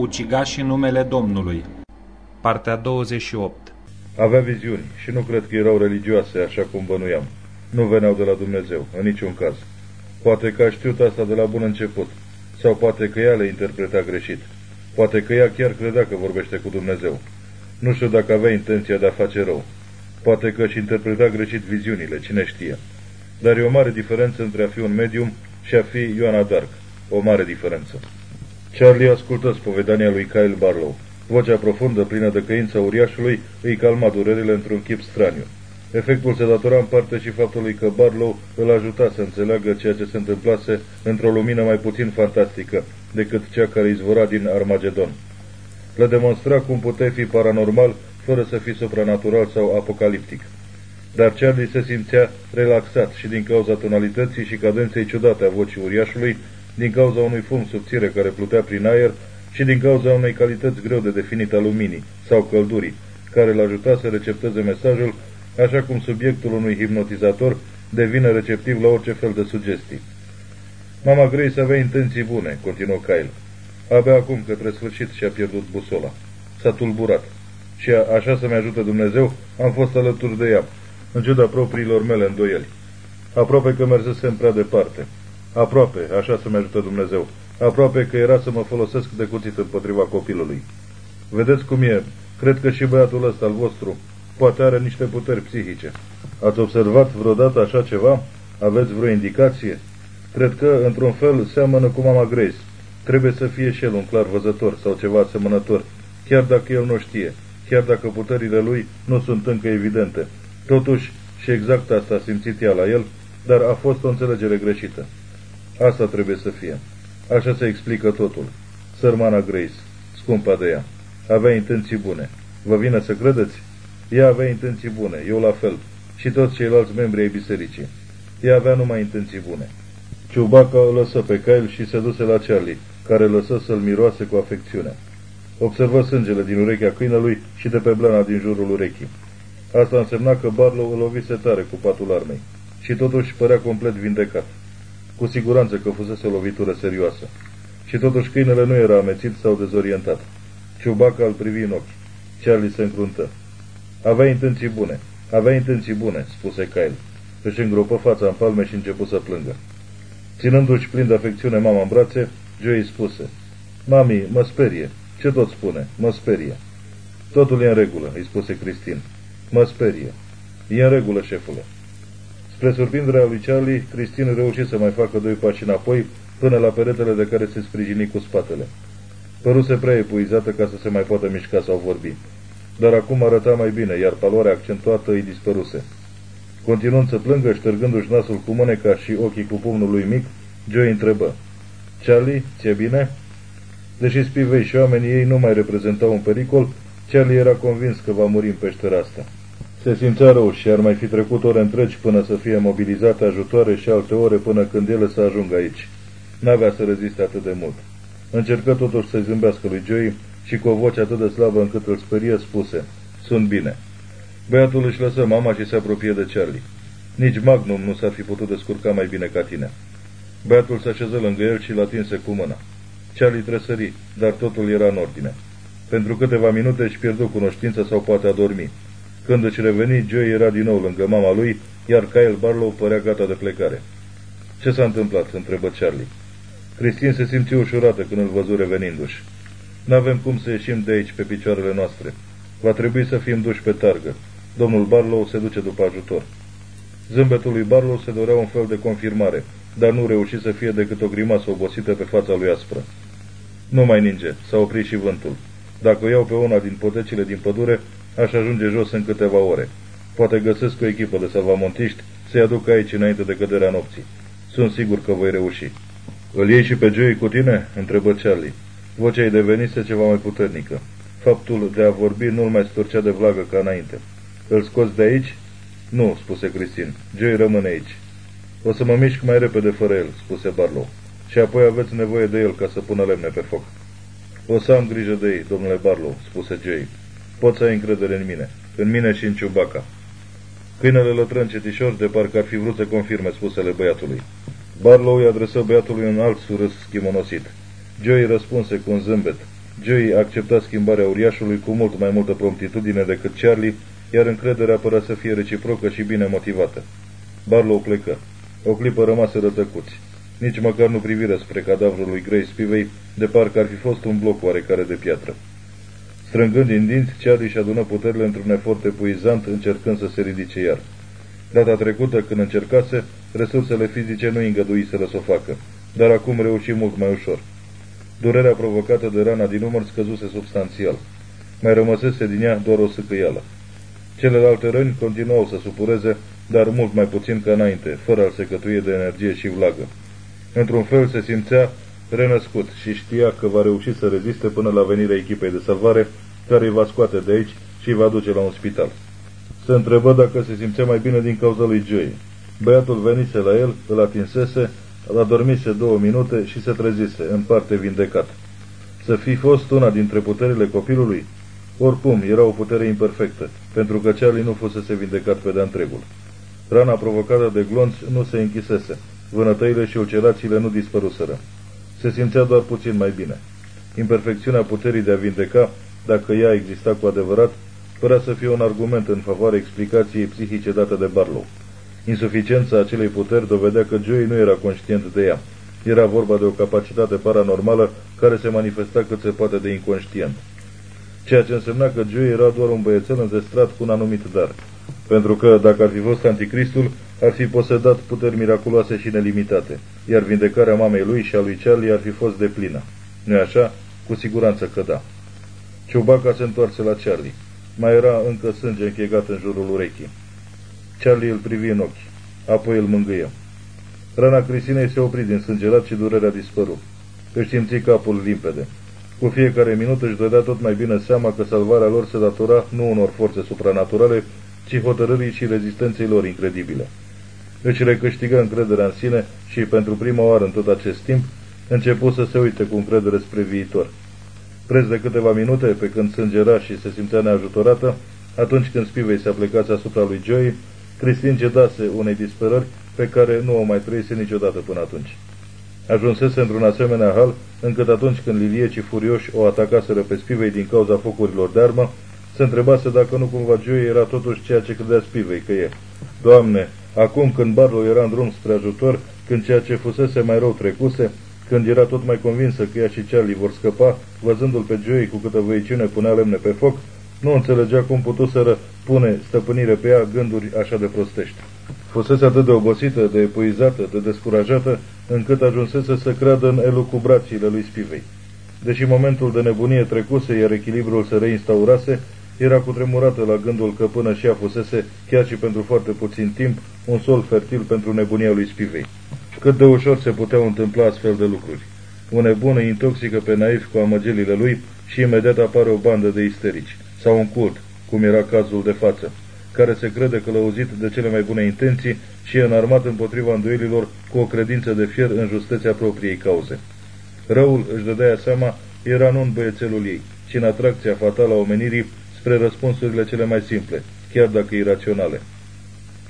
Ucigașii numele Domnului Partea 28 Avea viziuni și nu cred că erau religioase, așa cum bănuiam. Nu veneau de la Dumnezeu, în niciun caz. Poate că a știut asta de la bun început, sau poate că ea le interpreta greșit. Poate că ea chiar credea că vorbește cu Dumnezeu. Nu știu dacă avea intenția de a face rău. Poate că își interpreta greșit viziunile, cine știe. Dar e o mare diferență între a fi un medium și a fi Ioana Dark. O mare diferență. Charlie ascultă spovedania lui Kyle Barlow. Vocea profundă, plină de căință uriașului, îi calma durerile într-un chip straniu. Efectul se datora în parte și faptului că Barlow îl ajuta să înțeleagă ceea ce se întâmplase într-o lumină mai puțin fantastică decât cea care izvora din Armagedon. Le demonstra cum puteai fi paranormal fără să fii supranatural sau apocaliptic. Dar Charlie se simțea relaxat și din cauza tonalității și cadenței ciudate a vocii uriașului, din cauza unui fum subțire care plutea prin aer și din cauza unei calități greu de definit a luminii sau căldurii, care l ajuta să recepteze mesajul așa cum subiectul unui hipnotizator devine receptiv la orice fel de sugestii. Mama Grace avea intenții bune, continuă Kyle. Abia acum, către sfârșit, și-a pierdut busola. S-a tulburat. Și a, așa să-mi ajute Dumnezeu, am fost alături de ea, în ciuda propriilor mele îndoieli. Aproape că mersesem prea departe. Aproape, așa să-mi ajute Dumnezeu. Aproape că era să mă folosesc de cuțit împotriva copilului. Vedeți cum e. Cred că și băiatul ăsta al vostru poate are niște puteri psihice. Ați observat vreodată așa ceva? Aveți vreo indicație? Cred că, într-un fel, seamănă cu mama Grace. Trebuie să fie și el un clar văzător sau ceva asemănător, chiar dacă el nu știe, chiar dacă puterile lui nu sunt încă evidente. Totuși, și exact asta a simțit ea la el, dar a fost o înțelegere greșită. Asta trebuie să fie. Așa se explică totul. Sărmana Grace, scumpa de ea, avea intenții bune. Vă vine să credeți? Ea avea intenții bune, eu la fel, și toți ceilalți membri ai bisericii. Ea avea numai intenții bune. Ciubaca o lăsă pe Kyle și se duse la Charlie, care lăsă să-l miroase cu afecțiune. Observă sângele din urechea câinelui și de pe blana din jurul urechii. Asta însemna că Barlow îl lovise tare cu patul armei și totuși părea complet vindecat. Cu siguranță că fusese o lovitură serioasă. Și totuși câinele nu era amețit sau dezorientat. Ciubaca îl privi în ochi. Charlie se încruntă. Avea intenții bune. Avea intenții bune, spuse Kyle. Își îngropă fața în palme și început să plângă. Ținându-și plin de afecțiune mama în brațe, Joey spuse, Mami, mă sperie. Ce tot spune? Mă sperie. Totul e în regulă, îi spuse Cristin. Mă sperie. E în regulă, șefule. Spre surprinderea lui Charlie, Cristin reuși să mai facă doi pași înapoi, până la peretele de care se sprijini cu spatele. Păruse prea epuizată ca să se mai poată mișca sau vorbi. Dar acum arăta mai bine, iar paloarea accentuată îi dispăruse. Continuând să plângă, ștergându-și nasul cu mâneca și ochii cu pumnul lui mic, Joe întrebă. Charlie, ți-e bine? Deși spivei și oamenii ei nu mai reprezentau un pericol, Charlie era convins că va muri în peștera asta. Se simțea rău și ar mai fi trecut ore întregi până să fie mobilizate ajutoare și alte ore până când ele să ajungă aici. N-avea să reziste atât de mult. Încercă totuși să-i zâmbească lui Joey și cu o voce atât de slabă încât îl sperie spuse, Sunt bine. Băiatul își lăsă mama și se apropie de Charlie. Nici Magnum nu s-ar fi putut descurca mai bine ca tine. Băiatul se așeză lângă el și l atinse cu mâna. Charlie tresări, dar totul era în ordine. Pentru câteva minute își pierdu cunoștința sau poate a dormi. Când își reveni, Joe era din nou lângă mama lui, iar Kyle Barlow părea gata de plecare. Ce s-a întâmplat?" întrebă Charlie. Cristin se simți ușurată când îl văzu revenindu-și. N-avem cum să ieșim de aici pe picioarele noastre. Va trebui să fim duși pe targă. Domnul Barlow se duce după ajutor. Zâmbetul lui Barlow se dorea un fel de confirmare, dar nu reuși să fie decât o grimasă obosită pe fața lui aspră. Nu mai ninge, s-a oprit și vântul. Dacă o iau pe una din potecile din pădure, aș ajunge jos în câteva ore. Poate găsesc o echipă de salvamontiști să-i aduc aici înainte de căderea nopții. Sunt sigur că voi reuși. Îl iei și pe Joey cu tine?" întrebă Charlie. Vocea ei devenise ceva mai puternică. Faptul de a vorbi nu-l mai storcea de vlagă ca înainte. Îl scoți de aici?" Nu," spuse Cristin. Joey rămâne aici." O să mă mișc mai repede fără el," spuse Barlow. Și apoi aveți nevoie de el ca să pună lemne pe foc." O să am grijă de ei, domnule Barlow," spuse Joey. Poți să ai încredere în mine. În mine și în ciubaca." Câinele lătră încetișor de parcă ar fi vrut să confirme spusele băiatului. Barlow îi adresă băiatului un alt surâs schimonosit. Joey răspunse cu un zâmbet. Joey accepta schimbarea uriașului cu mult mai multă promptitudine decât Charlie, iar încrederea părea să fie reciprocă și bine motivată. Barlow plecă. O clipă rămase rătăcuți. Nici măcar nu priviră spre cadavrul lui Grace Spivey, de parcă ar fi fost un bloc oarecare de piatră. Strângând din dinți, Charlie și adună puterile într-un efort epuizant, încercând să se ridice iar. Data trecută, când încercase, resursele fizice nu îngăduiseră să o facă, dar acum reuși mult mai ușor. Durerea provocată de rana din umăr scăzuse substanțial. Mai rămăsese din ea doar o sâcăială. Celelalte răni continuau să supureze, dar mult mai puțin ca înainte, fără a-l secătuie de energie și vlagă. Într-un fel se simțea renăscut și știa că va reuși să reziste până la venirea echipei de salvare, care îi va scoate de aici și îi va duce la un spital. Se întrebă dacă se simțea mai bine din cauza lui Joey. Băiatul venise la el, îl atinsese, a dormise două minute și se trezise, în parte vindecat. Să fi fost una dintre puterile copilului? Oricum, era o putere imperfectă, pentru că Charlie nu fusese vindecat pe de întregul. Rana provocată de glonț nu se închisese, vânătăile și ulcerațiile nu dispăruseră. Se simțea doar puțin mai bine. Imperfecțiunea puterii de a vindeca, dacă ea exista cu adevărat, părea să fie un argument în favoarea explicației psihice date de Barlow. Insuficiența acelei puteri dovedea că Joey nu era conștient de ea. Era vorba de o capacitate paranormală care se manifesta cât se poate de inconștient. Ceea ce însemna că Joey era doar un băiețel înzestrat cu un anumit dar. Pentru că, dacă ar fi fost anticristul, ar fi posedat puteri miraculoase și nelimitate, iar vindecarea mamei lui și a lui Charlie ar fi fost de plină. nu așa? Cu siguranță că da. Ciubaca se întoarse la Charlie. Mai era încă sânge închegat în jurul urechii. Charlie îl privi în ochi. Apoi îl mângâie. Rana Cristinei se opri din sângerat și durerea dispăru. Își simți capul limpede. Cu fiecare minut își dădea tot mai bine seama că salvarea lor se datora nu unor forțe supranaturale, ci hotărârii și rezistenței lor incredibile. Își recâștigă încrederea în sine și, pentru prima oară în tot acest timp, începu să se uite cu încredere spre viitor. Preț de câteva minute, pe când sângera și se simțea neajutorată, atunci când spivei se aplecați asupra lui Joey, Cristin cedase unei disperări pe care nu o mai trăise niciodată până atunci. Ajunsese într-un asemenea hal, încât atunci când liliecii furioși o atacaseră pe spivei din cauza focurilor de armă, se întrebase dacă nu cumva Joey era totuși ceea ce credea spivei că e. Doamne, acum când Barlow era în drum spre ajutor, când ceea ce fusese mai rău trecuse, când era tot mai convinsă că ea și Charlie vor scăpa, văzându-l pe Joey cu câtă văiciune punea lemne pe foc, nu înțelegea cum putuseră pune stăpânire pe ea gânduri așa de prostești. Fusese atât de obosită, de epuizată, de descurajată, încât ajunsese să creadă în elucubrațiile lui Spivei. Deși momentul de nebunie trecuse, iar echilibrul se reinstaurase, era cutremurată la gândul că până și ea fusese, chiar și pentru foarte puțin timp, un sol fertil pentru nebunia lui Spivei. Cât de ușor se puteau întâmpla astfel de lucruri. Un nebun îi intoxică pe naiv cu amăgelile lui și imediat apare o bandă de isterici sau un cult, cum era cazul de față, care se crede călăuzit de cele mai bune intenții și e înarmat împotriva îndoielilor cu o credință de fier în justeția propriei cauze. Răul, își dădea seama, era nu în băiețelul ei, ci în atracția fatală a omenirii spre răspunsurile cele mai simple, chiar dacă iraționale.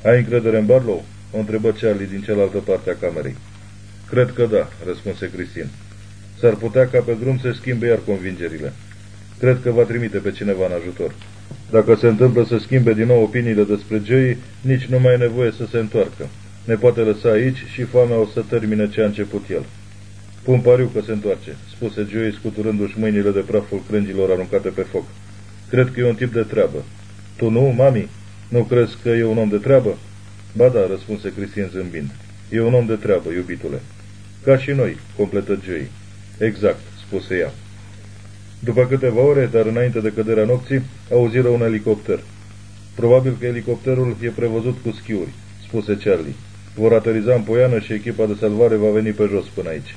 Ai încredere în Barlow?" o întrebă Charlie din cealaltă parte a camerei. Cred că da," răspunse Cristin. S-ar putea ca pe drum să schimbe iar convingerile. Cred că va trimite pe cineva în ajutor. Dacă se întâmplă să schimbe din nou opiniile despre Joey, nici nu mai e nevoie să se întoarcă. Ne poate lăsa aici și foamea o să termine ce a început el. Pun pariu că se întoarce, spuse Joey scuturându-și mâinile de praful crângilor aruncate pe foc. Cred că e un tip de treabă. Tu nu, mami? Nu crezi că e un om de treabă? Ba da, răspunse Cristin zâmbind. E un om de treabă, iubitule. Ca și noi, completă Joey. Exact, spuse ea. După câteva ore, dar înainte de căderea nopții, auziră un elicopter. Probabil că elicopterul e prevăzut cu schiuri, spuse Charlie. Vor ateriza în poiană și echipa de salvare va veni pe jos până aici.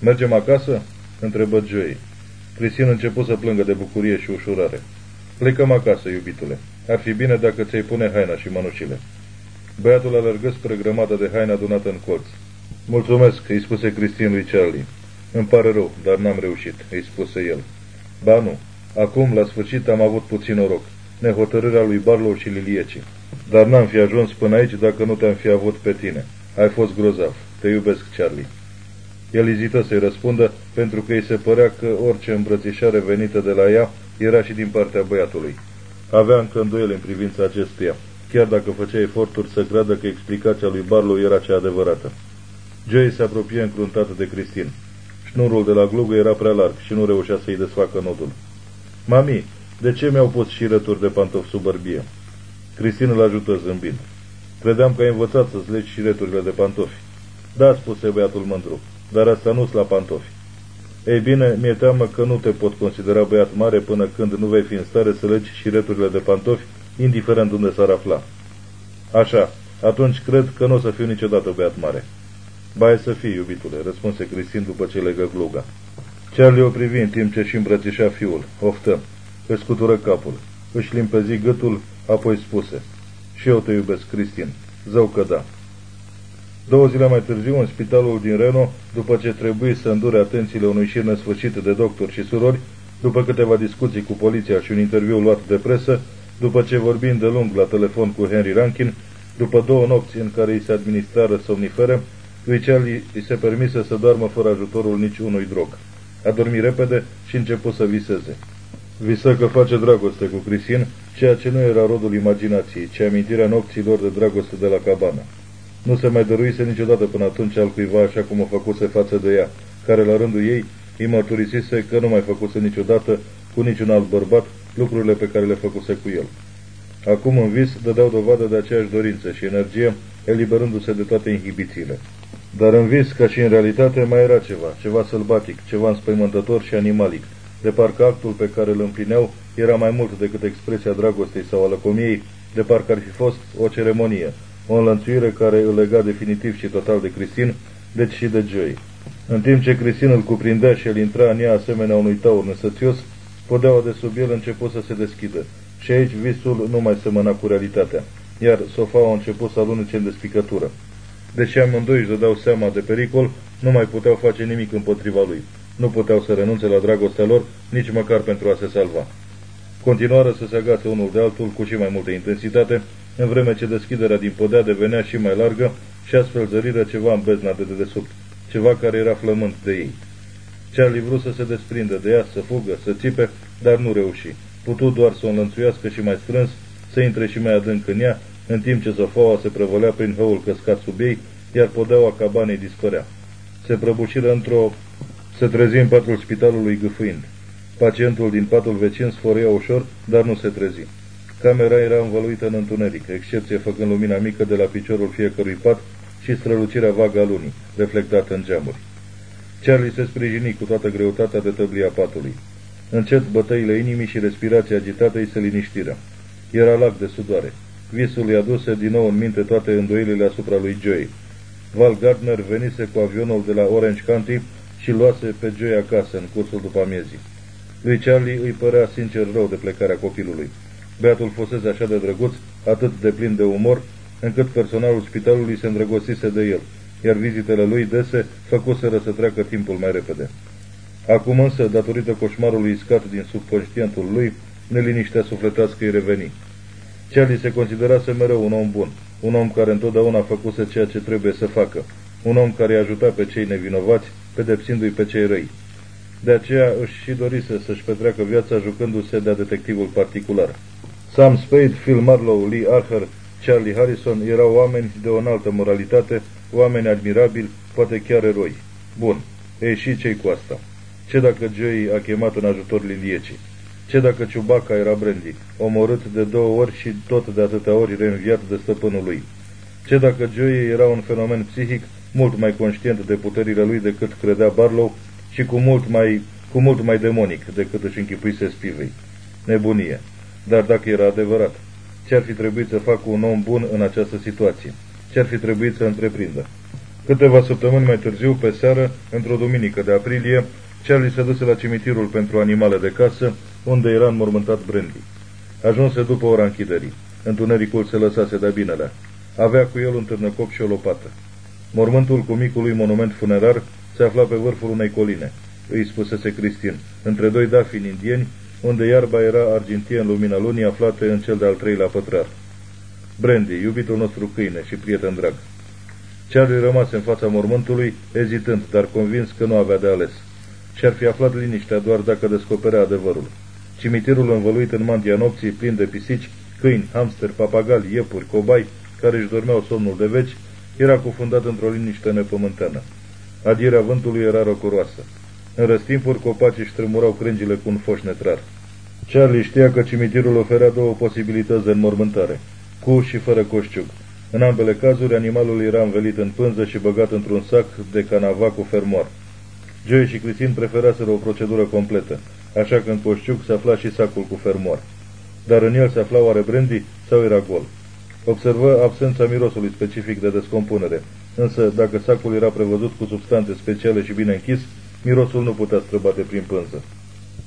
Mergem acasă? întrebă Joey. Cristin început să plângă de bucurie și ușurare. Plecăm acasă, iubitule. Ar fi bine dacă ți-ai pune haina și mănușile. Băiatul alergă spre grămada de haine adunată în colț. Mulțumesc, îi spuse Cristin lui Charlie. Îmi pare rău, dar n-am reușit, îi spuse el. Ba nu. Acum, la sfârșit, am avut puțin noroc. Nehotărârea lui Barlow și Lilieci. Dar n-am fi ajuns până aici dacă nu te-am fi avut pe tine. Ai fost grozav. Te iubesc, Charlie. El ezită să-i răspundă pentru că îi se părea că orice îmbrățișare venită de la ea era și din partea băiatului. Avea încă îndoiele în privința acestuia, chiar dacă făcea eforturi să creadă că explicația lui Barlow era cea adevărată. Joey se apropie încruntată de Cristin. Șnurul de la glugă era prea larg și nu reușea să-i desfacă nodul. Mami, de ce mi-au pus și rături de pantofi sub bărbie? Cristin îl ajută zâmbind. Credeam că ai învățat să-ți legi și returile de pantofi. Da, spuse băiatul mândru, dar asta nu-s la pantofi. Ei bine, mi-e teamă că nu te pot considera băiat mare până când nu vei fi în stare să legi și returile de pantofi, indiferent unde s-ar afla. Așa, atunci cred că nu o să fiu niciodată băiat mare. Ba să fii, iubitule, răspunse Cristin după ce legă gluga. Charlie o privi în timp ce și îmbrățișa fiul. Oftă. Își scutură capul. Își limpezi gâtul, apoi spuse. Și eu te iubesc, Cristin. Zău că da. Două zile mai târziu, în spitalul din Reno, după ce trebuie să îndure atențiile unui șir nesfârșit de doctori și surori, după câteva discuții cu poliția și un interviu luat de presă, după ce vorbind de lung la telefon cu Henry Rankin, după două nopți în care îi se administrară somnifere, lui Charlie îi se permise să doarmă fără ajutorul nici unui drog. A dormit repede și început să viseze. Visă că face dragoste cu Crisin, ceea ce nu era rodul imaginației, ci amintirea nopților de dragoste de la cabană. Nu se mai dăruise niciodată până atunci al cuiva așa cum o făcuse față de ea, care la rândul ei îi mărturisise că nu mai făcuse niciodată cu niciun alt bărbat lucrurile pe care le făcuse cu el. Acum în vis dădeau dovadă de aceeași dorință și energie, eliberându-se de toate inhibițiile. Dar în vis, ca și în realitate, mai era ceva, ceva sălbatic, ceva înspăimântător și animalic, de parcă actul pe care îl împlineau era mai mult decât expresia dragostei sau a lăcomiei, de parcă ar fi fost o ceremonie, o înlănțuire care îl lega definitiv și total de Cristin, deci și de Joy. În timp ce Cristin îl cuprindea și el intra în ea asemenea unui taur nesățios, podeaua de sub el început să se deschidă și aici visul nu mai semăna cu realitatea, iar sofaua a început să alunece în despicătură. Deși amândoi își dădeau seama de pericol, nu mai puteau face nimic împotriva lui. Nu puteau să renunțe la dragostea lor, nici măcar pentru a se salva. Continuară să se agațe unul de altul cu și mai multă intensitate, în vreme ce deschiderea din podea devenea și mai largă și astfel zăriră ceva în bezna de dedesubt, ceva care era flământ de ei. Charlie vrut să se desprindă de ea, să fugă, să țipe, dar nu reuși. Putu doar să o înlănțuiască și mai strâns, să intre și mai adânc în ea, în timp ce zofaua se prăvălea prin hăul căscat sub ei, iar podeaua cabanei dispărea. Se prăbușiră într-o... se trezi în patul spitalului gâfâind. Pacientul din patul vecin sforia ușor, dar nu se trezi. Camera era învăluită în întuneric, excepție făcând lumina mică de la piciorul fiecărui pat și strălucirea vagă a lunii, reflectată în geamuri. Charlie se sprijini cu toată greutatea de tăblia patului. Încet bătăile inimii și respirația agitată îi se liniștiră. Era lac de sudoare. Visul îi aduse din nou în minte toate îndoielile asupra lui Joey. Val Gardner venise cu avionul de la Orange County și luase pe Joey acasă în cursul după amiezii. Lui Charlie îi părea sincer rău de plecarea copilului. Beatul fusese așa de drăguț, atât de plin de umor, încât personalul spitalului se îndrăgostise de el, iar vizitele lui dese făcuseră să treacă timpul mai repede. Acum însă, datorită coșmarului iscat din subconștientul lui, neliniștea sufletească îi reveni. Charlie se considerase mereu un om bun, un om care întotdeauna făcuse ceea ce trebuie să facă, un om care îi ajuta pe cei nevinovați, pedepsindu-i pe cei răi. De aceea își și dorise să-și petreacă viața jucându-se de-a detectivul particular. Sam Spade, Phil Marlowe, Lee Archer, Charlie Harrison erau oameni de o înaltă moralitate, oameni admirabili, poate chiar eroi. Bun, ei și cei cu asta? Ce dacă Joey a chemat în ajutor liliecii? Ce dacă Ciubaca era Brandy, omorât de două ori și tot de atâtea ori reînviat de stăpânul lui? Ce dacă Joey era un fenomen psihic mult mai conștient de puterile lui decât credea Barlow și cu mult mai, cu mult mai demonic decât își închipuise spivei? Nebunie. Dar dacă era adevărat, ce-ar fi trebuit să facă un om bun în această situație? Ce-ar fi trebuit să întreprindă? Câteva săptămâni mai târziu, pe seară, într-o duminică de aprilie, Charlie se duse la cimitirul pentru animale de casă, unde era înmormântat Brandy. Ajunse după ora închiderii. Întunericul se lăsase de binele. Avea cu el un târnăcop și o lopată. Mormântul cu micului monument funerar se afla pe vârful unei coline, îi spusese Cristin, între doi dafini indieni, unde iarba era argintie în lumina lunii aflate în cel de-al treilea pătrar. Brandy, iubitul nostru câine și prieten drag. Charlie rămase în fața mormântului, ezitând, dar convins că nu avea de ales. Și-ar fi aflat liniștea doar dacă descoperea adevărul. Cimitirul învăluit în mantia nopții, plin de pisici, câini, hamster, papagali, iepuri, cobai, care își dormeau somnul de veci, era cufundat într-o liniște nepământeană. Adierea vântului era răcoroasă. În răstimpuri, copacii își tremurau crângile cu un foș netrar. Charlie știa că cimitirul oferea două posibilități de înmormântare, cu și fără coșciug. În ambele cazuri, animalul era învelit în pânză și băgat într-un sac de canava cu fermoar. Joey și Cristin preferaseră o procedură completă, așa că în coșciug se afla și sacul cu fermoar. Dar în el se afla oare brandy sau era gol? Observă absența mirosului specific de descompunere, însă dacă sacul era prevăzut cu substanțe speciale și bine închis, mirosul nu putea străbate prin pânză.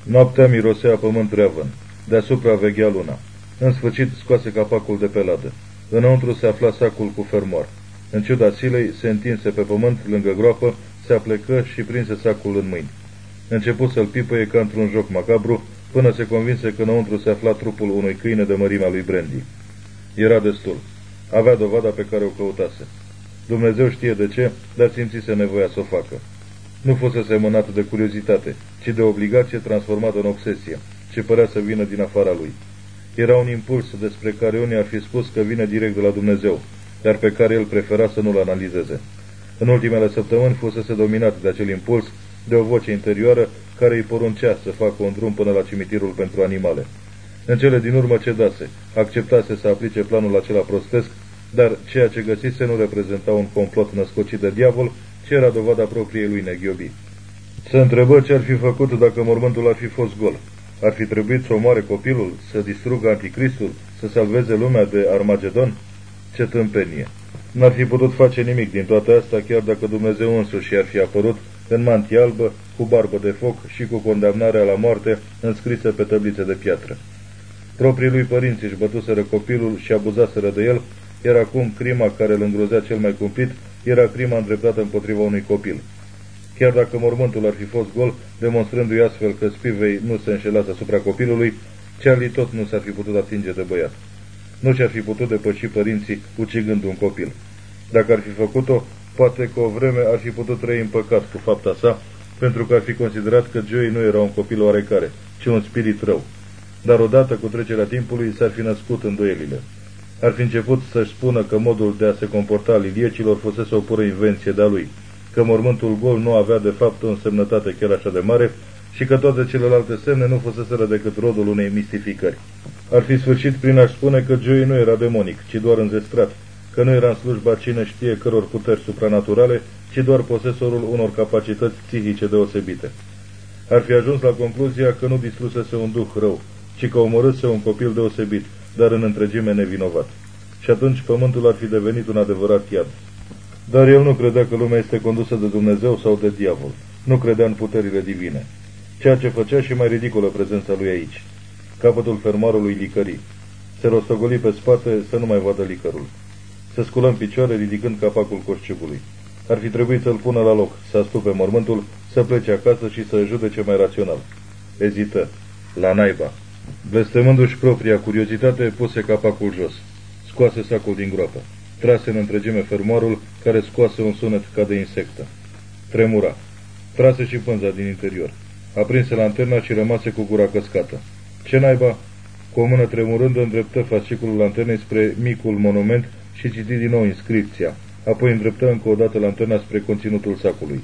Noaptea mirosea pământ reavăn. Deasupra veghea luna. În sfârșit scoase capacul de pe ladă. Înăuntru se afla sacul cu fermoar. În ciuda silei, se întinse pe pământ, lângă groapă, se aplecă și prinse sacul în mâini. Început să-l pipăie ca într-un joc macabru, până se convinse că înăuntru se afla trupul unui câine de mărimea lui Brandy. Era destul. Avea dovada pe care o căutase. Dumnezeu știe de ce, dar simțise nevoia să o facă. Nu fusese mânat de curiozitate, ci de obligație transformată în obsesie, ce părea să vină din afara lui. Era un impuls despre care unii ar fi spus că vine direct de la Dumnezeu, dar pe care el prefera să nu-l analizeze. În ultimele săptămâni fusese dominat de acel impuls, de o voce interioară care îi poruncea să facă un drum până la cimitirul pentru animale. În cele din urmă cedase, acceptase să aplice planul acela prostesc, dar ceea ce găsise nu reprezenta un complot născocit de diavol, ci era dovada propriei lui neghiobi. Se întrebă ce ar fi făcut dacă mormântul ar fi fost gol. Ar fi trebuit să omoare copilul, să distrugă anticristul, să salveze lumea de Armagedon? Ce tâmpenie! N-ar fi putut face nimic din toate astea, chiar dacă Dumnezeu însuși ar fi apărut în mantie albă, cu barbă de foc și cu condamnarea la moarte înscrisă pe tăblițe de piatră. Proprii lui părinți își bătuseră copilul și abuzaseră de el, iar acum crima care îl îngrozea cel mai cumplit era crima îndreptată împotriva unui copil. Chiar dacă mormântul ar fi fost gol, demonstrându-i astfel că Spivei nu se înșelase asupra copilului, Charlie tot nu s-ar fi putut atinge de băiat. Nu și-ar fi putut depăși părinții ucigând un copil. Dacă ar fi făcut-o, poate că o vreme ar fi putut trăi în păcat cu fapta sa, pentru că ar fi considerat că Joey nu era un copil oarecare, ci un spirit rău. Dar odată cu trecerea timpului s-ar fi născut îndoielile. Ar fi început să-și spună că modul de a se comporta al iliecilor fusese o pură invenție de-a lui, că mormântul gol nu avea de fapt o însemnătate chiar așa de mare și că toate celelalte semne nu fuseseră decât rodul unei mistificări. Ar fi sfârșit prin a spune că Joey nu era demonic, ci doar înzestrat, că nu era în slujba cine știe căror puteri supranaturale, ci doar posesorul unor capacități psihice deosebite. Ar fi ajuns la concluzia că nu distrusese un duh rău, ci că omorâse un copil deosebit, dar în întregime nevinovat. Și atunci pământul ar fi devenit un adevărat iad. Dar el nu credea că lumea este condusă de Dumnezeu sau de diavol. Nu credea în puterile divine. Ceea ce făcea și mai ridicolă prezența lui aici. Capătul fermarului licării. Se rostogoli pe spate să nu mai vadă licărul. Se sculă în picioare ridicând capacul coșciugului. Ar fi trebuit să-l pună la loc, să astupe mormântul, să plece acasă și să judece mai rațional. Ezită. La naiba. Blestemându-și propria curiozitate, puse capacul jos. Scoase sacul din groapă. Trase în întregime fermoarul, care scoase un sunet ca de insectă. Tremura. Trase și pânza din interior. Aprinse lanterna și rămase cu gura căscată. Ce naiba? Cu o mână tremurând îndreptă fasciculul lanternei spre micul monument și citi din nou inscripția. Apoi îndreptă încă o dată lanterna spre conținutul sacului.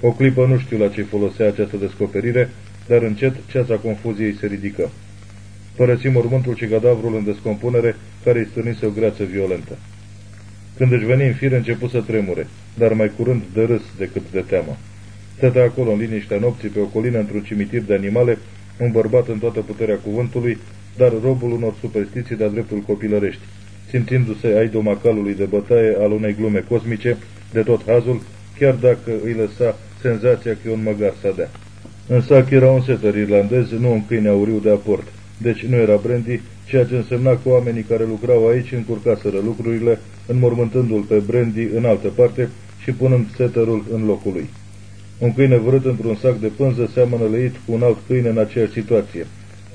O clipă nu știu la ce folosea această descoperire, dar încet ceața confuziei se ridică. Părăsi mormântul și cadavrul în descompunere, care îi stârnise o greață violentă. Când își veni în fir, început să tremure, dar mai curând de râs decât de teamă. Stătea acolo, în liniștea nopții, pe o colină într-un cimitir de animale, un bărbat în toată puterea cuvântului, dar robul unor superstiții de-a dreptul copilărești, simțindu-se ai domacalului de bătaie al unei glume cosmice, de tot hazul, chiar dacă îi lăsa senzația că e un măgar să dea. În sac era un setter irlandez, nu un câine auriu de aport, deci nu era brandy, ceea ce însemna că oamenii care lucrau aici încurcaseră lucrurile, înmormântându-l pe brandy în altă parte și punând setterul în locul lui. Un câine vrut într-un sac de pânză seamănă leit cu un alt câine în aceeași situație,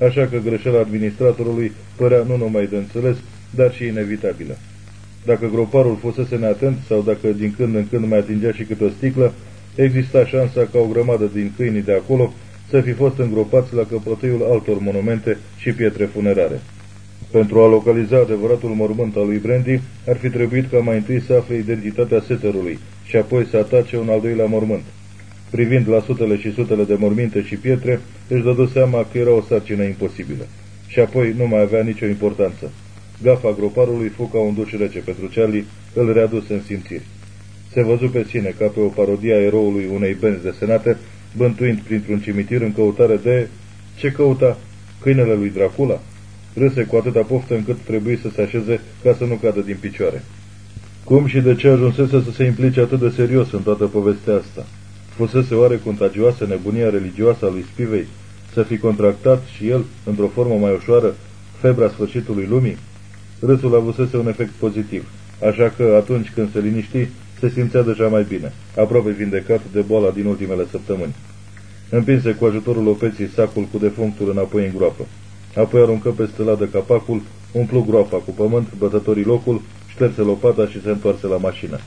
așa că greșeala administratorului părea nu numai de înțeles, dar și inevitabilă. Dacă groparul fusese neatent sau dacă din când în când mai atingea și câte o sticlă, exista șansa ca o grămadă din câinii de acolo să fi fost îngropați la căpătâiul altor monumente și pietre funerare. Pentru a localiza adevăratul mormânt al lui Brandy, ar fi trebuit ca mai întâi să afle identitatea seterului și apoi să atace un al doilea mormânt. Privind la sutele și sutele de morminte și pietre, își dădu seama că era o sarcină imposibilă. Și apoi nu mai avea nicio importanță. Gafa groparului fu ca un duș rece pentru Charlie, îl readuse în simțiri. Se văzu pe sine ca pe o parodie a eroului unei benzi desenate, bântuind printr-un cimitir în căutare de... Ce căuta? Câinele lui Dracula? Râse cu atâta poftă încât trebuie să se așeze ca să nu cadă din picioare. Cum și de ce ajunsese să se implice atât de serios în toată povestea asta? Fusese oare contagioasă nebunia religioasă a lui Spivei să fi contractat și el, într-o formă mai ușoară, febra sfârșitului lumii? Râsul avusese un efect pozitiv, așa că atunci când se liniști, se simțea deja mai bine, aproape vindecat de boala din ultimele săptămâni. Împinse cu ajutorul opeții sacul cu defunctul înapoi în groapă. Apoi aruncă peste ladă capacul, umplu groapa cu pământ, bătătorii locul, șterse lopata și se întoarse la mașină.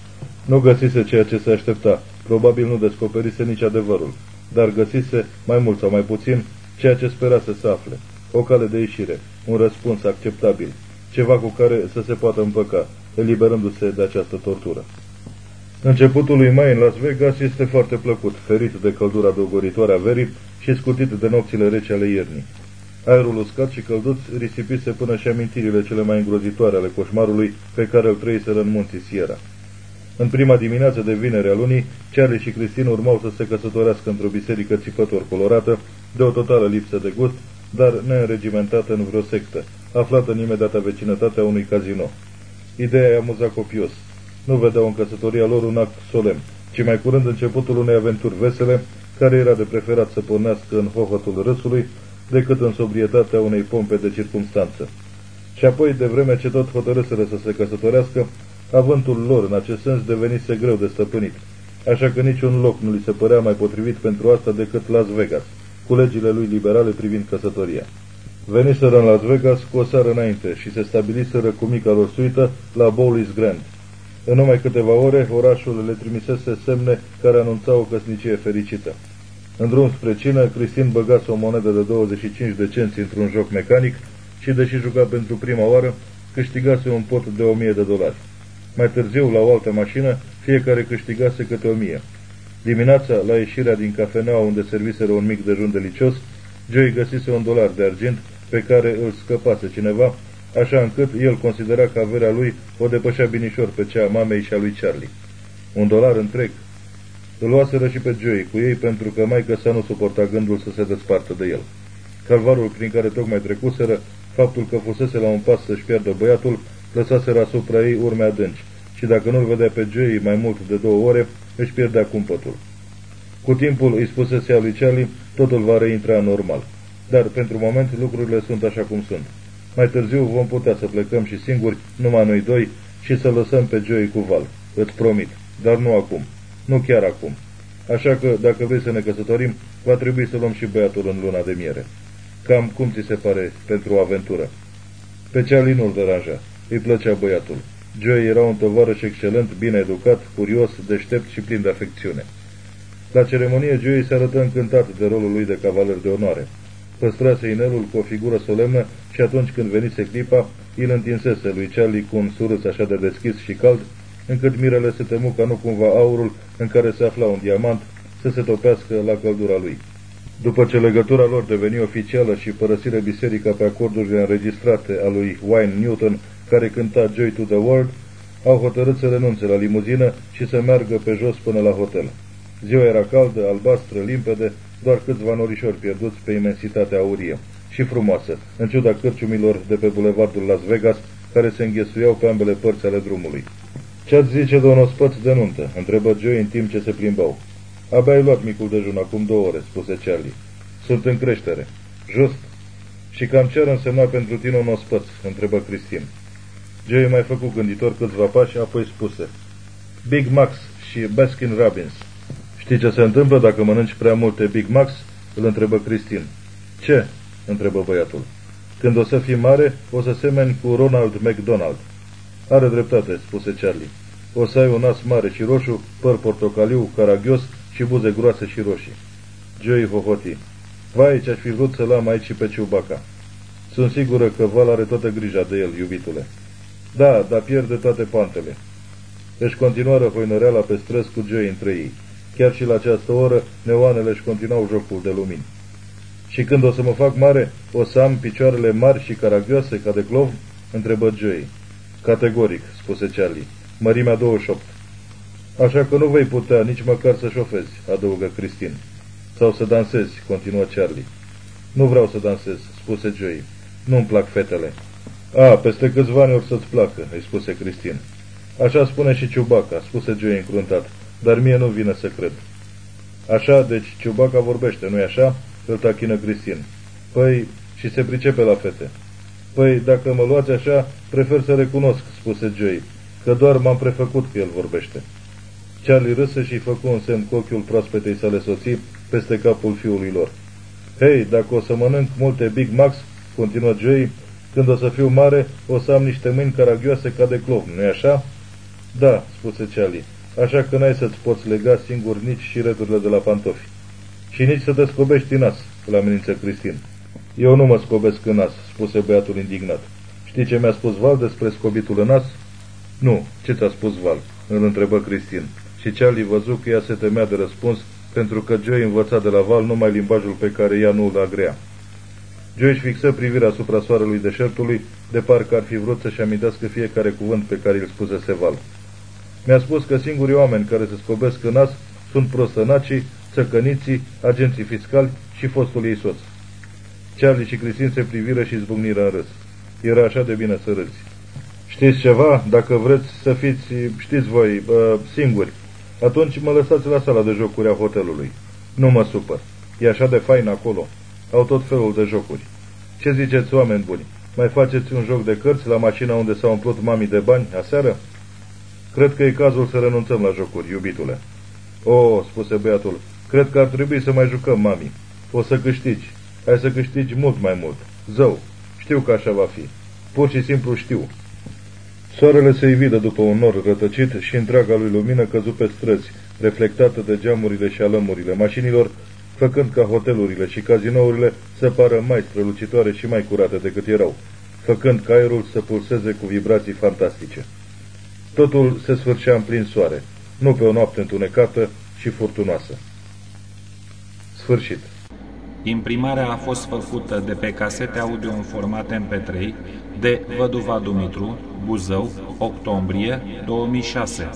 Nu găsise ceea ce se aștepta, probabil nu descoperise nici adevărul, dar găsise, mai mult sau mai puțin, ceea ce spera să se afle. O cale de ieșire, un răspuns acceptabil, ceva cu care să se poată împăca, eliberându-se de această tortură. Începutul lui mai în Las Vegas este foarte plăcut, ferit de căldura dogoritoare a verii și scutit de nopțile rece ale iernii. Aerul uscat și călduț risipise până și amintirile cele mai îngrozitoare ale coșmarului pe care îl trăiseră în munții Sierra. În prima dimineață de vinere a lunii, Charlie și Cristin urmau să se căsătorească într-o biserică țipător colorată, de o totală lipsă de gust, dar neînregimentată în vreo sectă, aflată în imediata vecinătate a unui casino. Ideea i-a amuzat copios. Nu vedeau în căsătoria lor un act solemn, ci mai curând începutul unei aventuri vesele, care era de preferat să pornească în hohotul râsului, decât în sobrietatea unei pompe de circunstanță. Și apoi, de vreme ce tot hotărâsără să se căsătorească, avântul lor în acest sens devenise greu de stăpânit, așa că niciun loc nu li se părea mai potrivit pentru asta decât Las Vegas, cu legile lui liberale privind căsătoria. Veniseră în Las Vegas cu o seară înainte și se stabiliseră cu mica lor suită la Bowlis Grand. În numai câteva ore, orașul le trimisese semne care anunțau o căsnicie fericită. În drum spre cină, Cristin băgase o monedă de 25 de cenți într-un joc mecanic și, deși juca pentru prima oară, câștigase un pot de 1000 de dolari. Mai târziu, la o altă mașină, fiecare câștigase câte 1000. Dimineața, la ieșirea din cafenea unde serviseră un mic dejun delicios, Joey găsise un dolar de argint pe care îl scăpase cineva, așa încât el considera că averea lui o depășea binișor pe cea a mamei și a lui Charlie. Un dolar întreg, îl luaseră și pe Joey cu ei pentru că maica sa nu suporta gândul să se despartă de el. Calvarul prin care tocmai trecuseră, faptul că fusese la un pas să-și pierdă băiatul, lăsaseră asupra ei urme adânci și dacă nu-l vedea pe Joey mai mult de două ore, își pierdea cumpătul. Cu timpul îi spusese lui Charlie, totul va reintra normal. Dar, pentru moment, lucrurile sunt așa cum sunt. Mai târziu vom putea să plecăm și singuri, numai noi doi, și să lăsăm pe Joey cu Val. Îți promit. Dar nu acum. Nu chiar acum. Așa că, dacă vrei să ne căsătorim, va trebui să luăm și băiatul în luna de miere. Cam cum ți se pare pentru o aventură? Pe Charlie nu-l deranja. Îi plăcea băiatul. Joey era un tovarăș excelent, bine educat, curios, deștept și plin de afecțiune. La ceremonie, Joey se arătă încântat de rolul lui de cavaler de onoare. Păstrase inelul cu o figură solemnă și atunci când venise clipa, îl întinsese lui Charlie cu un surâs așa de deschis și cald, încât mirele se temu ca nu cumva aurul în care se afla un diamant să se topească la căldura lui. După ce legătura lor deveni oficială și părăsire biserica pe acordurile înregistrate a lui Wayne Newton, care cânta Joy to the World, au hotărât să renunțe la limuzină și să meargă pe jos până la hotel. Ziua era caldă, albastră, limpede, doar câțiva norișori pierduți pe imensitatea aurie și frumoasă, în ciuda cârciumilor de pe bulevardul Las Vegas, care se înghesuiau pe ambele părți ale drumului. Ce-ați zice de un ospăț de nuntă?" întrebă Joe în timp ce se plimbau. Abia ai luat micul dejun acum două ore," spuse Charlie. Sunt în creștere." Just." Și cam ce ar însemna pentru tine un ospăț?" întrebă Cristin. Joey mai făcut gânditor câțiva pași, apoi spuse. Big Max și Baskin Robbins. Știi ce se întâmplă dacă mănânci prea multe Big Max? Îl întrebă Cristin. Ce? Întrebă băiatul. Când o să fii mare, o să semeni cu Ronald McDonald. Are dreptate, spuse Charlie. O să ai un nas mare și roșu, păr portocaliu, caragios și buze groase și roșii. Joey hohoti. Vai, ce-aș fi vrut să-l am aici și pe Ciubaca. Sunt sigură că Val are toată grija de el, iubitule. Da, dar pierde toate pantele. Își continua răhoinăreala pe străzi cu Joey între ei. Chiar și la această oră, neoanele își continuau jocul de lumini. Și când o să mă fac mare, o să am picioarele mari și caragioase ca de clov? întrebă Joey. Categoric, spuse Charlie. Mărimea 28. Așa că nu vei putea nici măcar să șofezi, adăugă Cristin. Sau să dansezi, continuă Charlie. Nu vreau să dansez, spuse Joey. Nu-mi plac fetele. A, peste câțiva ani or să-ți placă, îi spuse Cristin. Așa spune și Ciubaca, spuse Joey încruntat, dar mie nu vine să cred. Așa, deci Ciubaca vorbește, nu-i așa? Îl tachină Cristin. Păi, și se pricepe la fete. Păi, dacă mă luați așa, prefer să recunosc, spuse Joey, că doar m-am prefăcut că el vorbește. Charlie râse și făcu un semn cu ochiul proaspetei sale soții peste capul fiului lor. Hei, dacă o să mănânc multe Big Macs, continuă Joey, când o să fiu mare, o să am niște mâini caragioase ca de clov, nu-i așa? Da, spuse Charlie, așa că n-ai să-ți poți lega singur nici și returile de la pantofi. Și nici să te scobești în nas, îl amenință Cristin. Eu nu mă scobesc în nas, spuse băiatul indignat. Știi ce mi-a spus Val despre scobitul în nas? Nu, ce ți-a spus Val? Îl întrebă Cristin. Și Charlie văzu că ea se temea de răspuns, pentru că Joey învăța de la Val numai limbajul pe care ea nu îl agrea. Joey își fixă privirea asupra soarelui deșertului, de parcă ar fi vrut să-și amintească fiecare cuvânt pe care îl spusese Val. Mi-a spus că singurii oameni care se scobesc în nas sunt prostănacii, țăcăniții, agenții fiscali și fostul ei soț. Charlie și Cristin se priviră și zbucniră în râs. Era așa de bine să râzi. Știți ceva? Dacă vreți să fiți, știți voi, uh, singuri, atunci mă lăsați la sala de jocuri a hotelului. Nu mă supăr. E așa de fain acolo. Au tot felul de jocuri. Ce ziceți, oameni buni? Mai faceți un joc de cărți la mașina unde s-au umplut mami de bani aseară? Cred că e cazul să renunțăm la jocuri, iubitule. O, oh, spuse băiatul, cred că ar trebui să mai jucăm, mami. O să câștigi. Ai să câștigi mult mai mult. Zău, știu că așa va fi. Pur și simplu știu. Soarele se ividă după un nor rătăcit și întreaga lui lumină căzu pe străzi, reflectată de geamurile și alămurile mașinilor, făcând ca hotelurile și cazinourile să pară mai strălucitoare și mai curate decât erau, făcând ca aerul să pulseze cu vibrații fantastice. Totul se sfârșea în plin soare, nu pe o noapte întunecată și furtunoasă. Sfârșit. Imprimarea a fost făcută de pe casete audio în format MP3 de Văduva Dumitru, Buzău, octombrie 2006.